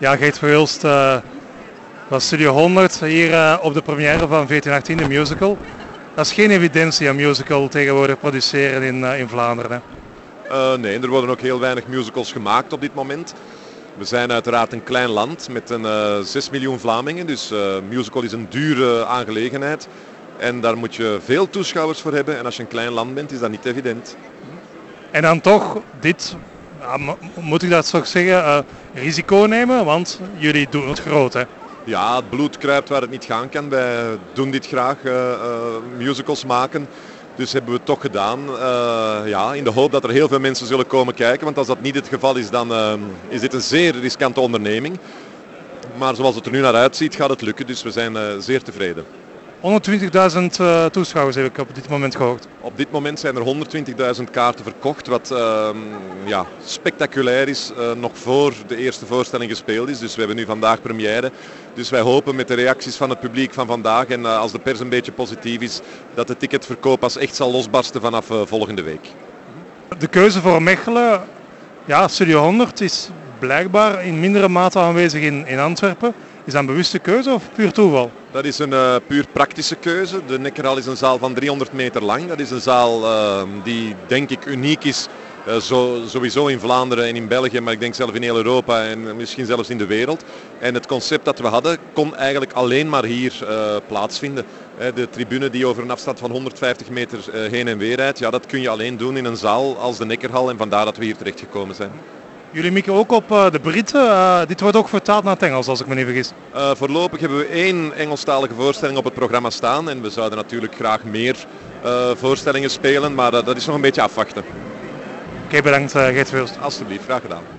Ja, Geet Verhulst uh, was Studio 100 hier uh, op de première van 1418, de musical. Dat is geen evidentie, een musical tegenwoordig produceren in, uh, in Vlaanderen. Hè? nee, er worden ook heel weinig musicals gemaakt op dit moment. We zijn uiteraard een klein land met een, 6 miljoen Vlamingen, dus musical is een dure aangelegenheid. En daar moet je veel toeschouwers voor hebben en als je een klein land bent is dat niet evident. En dan toch dit moet ik dat toch zeggen, uh, risico nemen, want jullie doen het groot hè? Ja, het bloed kruipt waar het niet gaan kan. Wij doen dit graag, uh, uh, musicals maken. Dus hebben we het toch gedaan. ja, in de hoop dat er heel veel mensen zullen komen kijken. Want als dat niet het geval is, dan is dit een zeer riskante onderneming. Maar zoals het er nu naar uitziet, gaat het lukken. Dus we zijn zeer tevreden. 120.000 uh, toeschouwers heb ik op dit moment gehoord. Op dit moment zijn er 120.000 kaarten verkocht, wat uh, ja, spectaculair is, uh, nog voor de eerste voorstelling gespeeld is. Dus we hebben nu vandaag première. Dus wij hopen met de reacties van het publiek van vandaag en eh, als de pers een beetje positief is, dat de ticketverkoop pas echt zal losbarsten vanaf eh, volgende week. De keuze voor Mechelen, ja, Studio 100 is blijkbaar in mindere mate aanwezig in, in Antwerpen. Is dat een bewuste keuze of puur toeval? Dat is een uh, puur praktische keuze. De Nekkerhal is een zaal van 300 meter lang. Dat is een zaal uh, die denk ik uniek is. Zo, sowieso in Vlaanderen en in België, maar ik denk zelf in heel Europa en misschien zelfs in de wereld. En het concept dat we hadden kon eigenlijk alleen maar hier plaatsvinden. De tribune die over een afstand van 150 meter heen en weer rijdt, ja, dat kun je alleen doen in een zaal als de Nekkerhal en vandaar dat we hier terecht gekomen zijn. Jullie mikken ook op uh, de Britten. Uh, dit wordt ook vertaald naar het Engels, als ik me niet vergis. Uh, voorlopig hebben we één Engelstalige voorstelling op het programma staan. En we zouden natuurlijk graag meer voorstellingen spelen, maar dat is nog een beetje afwachten. Oké, okay, bedankt Geert Wilst. Alsjeblieft, graag gedaan.